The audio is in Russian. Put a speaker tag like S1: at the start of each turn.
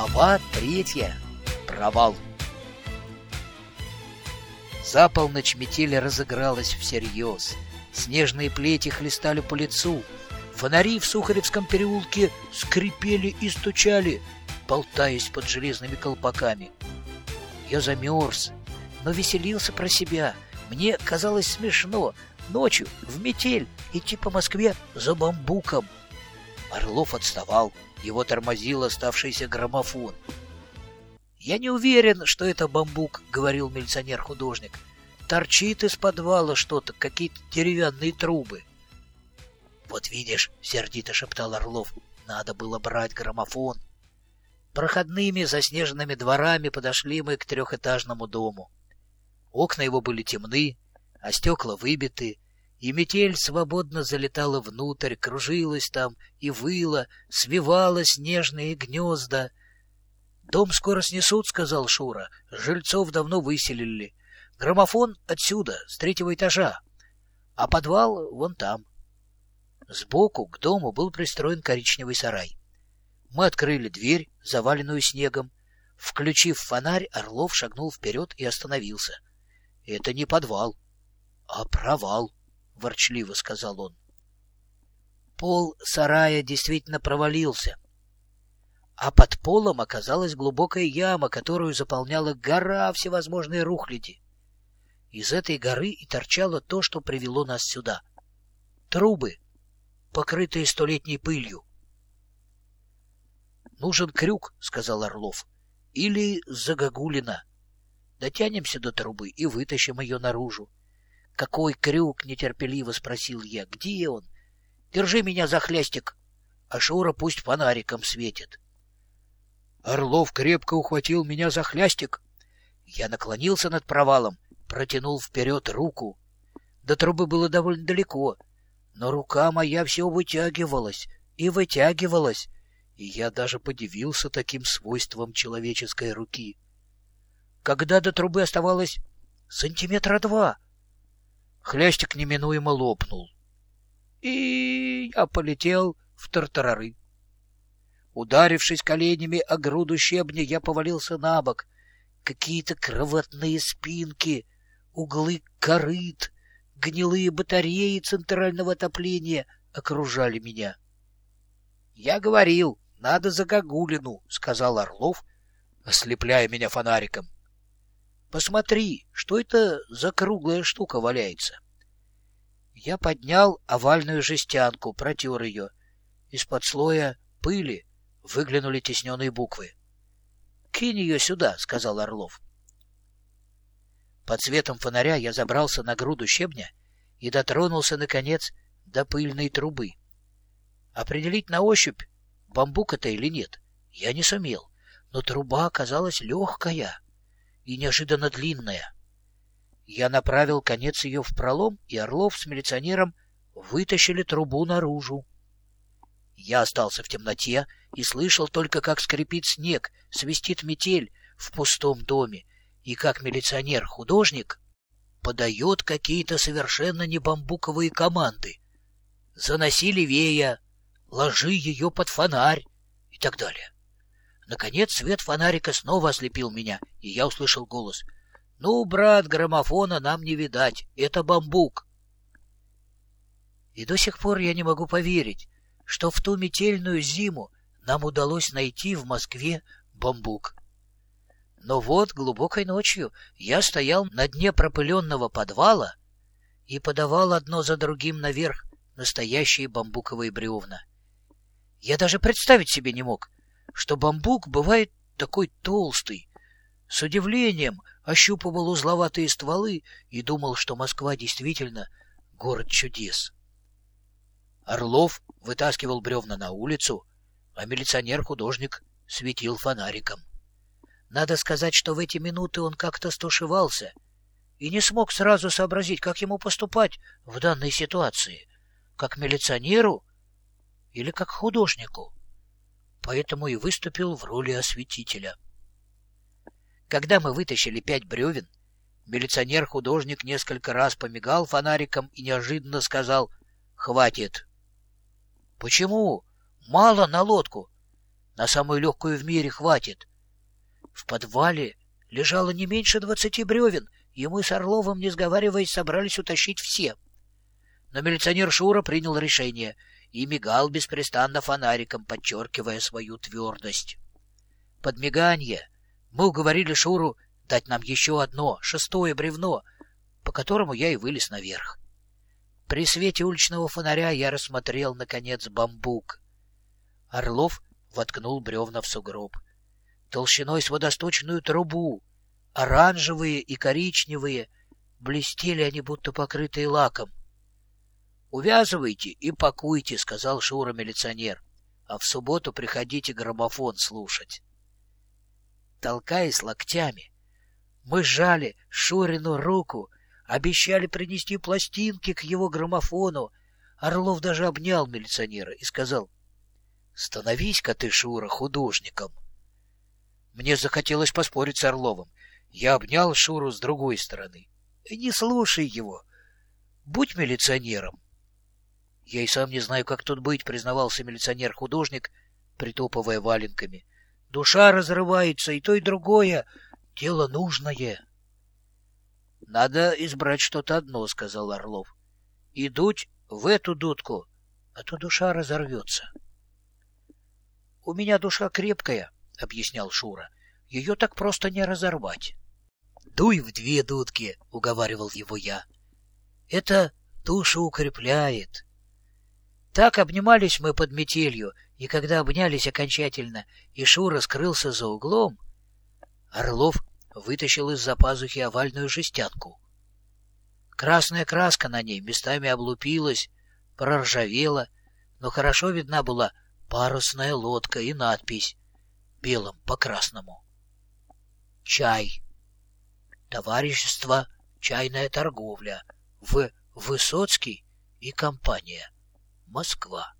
S1: Глава третья. Провал. За полночь метель разыгралась всерьез. Снежные плети хлестали по лицу. Фонари в Сухаревском переулке скрипели и стучали, болтаясь под железными колпаками. Я замерз, но веселился про себя. Мне казалось смешно ночью в метель идти по Москве за бамбуком. Орлов отставал, его тормозил оставшийся граммофон. «Я не уверен, что это бамбук», — говорил милиционер-художник. «Торчит из подвала что-то, какие-то деревянные трубы». «Вот видишь», — сердито шептал Орлов, — «надо было брать граммофон». Проходными заснеженными дворами подошли мы к трехэтажному дому. Окна его были темны, а стекла выбиты, и метель свободно залетала внутрь, кружилась там и выла, свивала снежные гнезда. «Дом скоро снесут», — сказал Шура. «Жильцов давно выселили. Граммофон отсюда, с третьего этажа, а подвал вон там». Сбоку к дому был пристроен коричневый сарай. Мы открыли дверь, заваленную снегом. Включив фонарь, Орлов шагнул вперед и остановился. «Это не подвал, а провал», — ворчливо сказал он. Пол сарая действительно провалился, а под полом оказалась глубокая яма, которую заполняла гора всевозможной рухляди. Из этой горы и торчало то, что привело нас сюда. Трубы, покрытые столетней пылью. «Нужен крюк», — сказал Орлов, — «или загогулина. Дотянемся до трубы и вытащим ее наружу. «Какой крюк?» — нетерпеливо спросил я. «Где он? Держи меня за хлястик, а Шура пусть фонариком светит». Орлов крепко ухватил меня за хлястик. Я наклонился над провалом, протянул вперед руку. До трубы было довольно далеко, но рука моя все вытягивалась и вытягивалась, и я даже подивился таким свойством человеческой руки. Когда до трубы оставалось сантиметра два — Хлястик неминуемо лопнул. И я полетел в тартарары. Ударившись коленями о груду щебня, я повалился на бок. Какие-то кровотные спинки, углы корыт, гнилые батареи центрального отопления окружали меня. — Я говорил, надо за Гагулину, — сказал Орлов, ослепляя меня фонариком. Посмотри, что это за круглая штука валяется. Я поднял овальную жестянку, протер ее. Из-под слоя пыли выглянули тесненные буквы. — Кинь ее сюда, — сказал Орлов. Под светом фонаря я забрался на груду щебня и дотронулся, наконец, до пыльной трубы. Определить на ощупь, бамбук это или нет, я не сумел, но труба оказалась легкая и неожиданно длинная. Я направил конец ее в пролом, и Орлов с милиционером вытащили трубу наружу. Я остался в темноте и слышал только, как скрипит снег, свистит метель в пустом доме, и как милиционер-художник подает какие-то совершенно не бамбуковые команды. «Заноси левее», «Ложи ее под фонарь» и так далее. Наконец свет фонарика снова ослепил меня, и я услышал голос. «Ну, брат, граммофона нам не видать. Это бамбук». И до сих пор я не могу поверить, что в ту метельную зиму нам удалось найти в Москве бамбук. Но вот глубокой ночью я стоял на дне пропыленного подвала и подавал одно за другим наверх настоящие бамбуковые бревна. Я даже представить себе не мог, что бамбук бывает такой толстый. С удивлением ощупывал узловатые стволы и думал, что Москва действительно город чудес. Орлов вытаскивал бревна на улицу, а милиционер-художник светил фонариком. Надо сказать, что в эти минуты он как-то стушевался и не смог сразу сообразить, как ему поступать в данной ситуации, как милиционеру или как художнику поэтому и выступил в роли осветителя. Когда мы вытащили пять бревен, милиционер-художник несколько раз помигал фонариком и неожиданно сказал «Хватит». «Почему? Мало на лодку». На самую легкую в мире хватит. В подвале лежало не меньше двадцати бревен, и мы с Орловым, не сговариваясь, собрались утащить все. Но милиционер Шура принял решение и мигал беспрестанно фонариком, подчеркивая свою твердость. Под миганье мы уговорили Шуру дать нам еще одно, шестое бревно, по которому я и вылез наверх. При свете уличного фонаря я рассмотрел, наконец, бамбук. Орлов воткнул бревна в сугроб. Толщиной с водосточную трубу, оранжевые и коричневые, блестели они, будто покрытые лаком. — Увязывайте и пакуйте, — сказал Шура-милиционер, — а в субботу приходите граммофон слушать. Толкаясь локтями, мы сжали Шурину руку, обещали принести пластинки к его граммофону. Орлов даже обнял милиционера и сказал, — Становись-ка ты, Шура, художником. Мне захотелось поспорить с Орловым. Я обнял Шуру с другой стороны. — Не слушай его. Будь милиционером. Я и сам не знаю, как тут быть, признавался милиционер-художник, притопывая валенками. Душа разрывается, и то, и другое. Дело нужное. — Надо избрать что-то одно, — сказал Орлов. — И дуть в эту дудку, а то душа разорвется. — У меня душа крепкая, — объяснял Шура. — Ее так просто не разорвать. — Дуй в две дудки, — уговаривал его я. — Это душу укрепляет. — так обнимались мы под метелью, и когда обнялись окончательно, и Шура скрылся за углом, Орлов вытащил из-за пазухи овальную жестянку. Красная краска на ней местами облупилась, проржавела, но хорошо видна была парусная лодка и надпись белым по красному. Чай. Товарищество «Чайная торговля» в Высоцкий и компания. Москва.